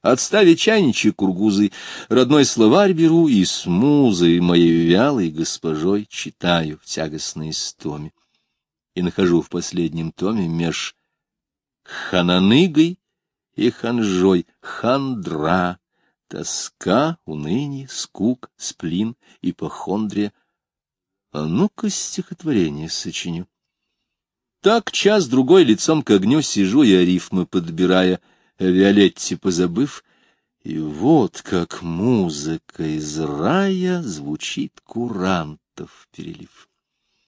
Отставить чайничек кургузы, родной словарь беру и с музой моей вялой госпожой читаю в тягостной стоме. И нахожу в последнем томе меж хананыгой и ханжой хандра, тоска, уныние, скук, сплин, ипохондрия. А ну-ка стихотворение сочиню. Так час-другой лицом к огню сижу я рифмы подбирая — Виолетте позабыв, и вот как музыка из рая звучит курантов перелив.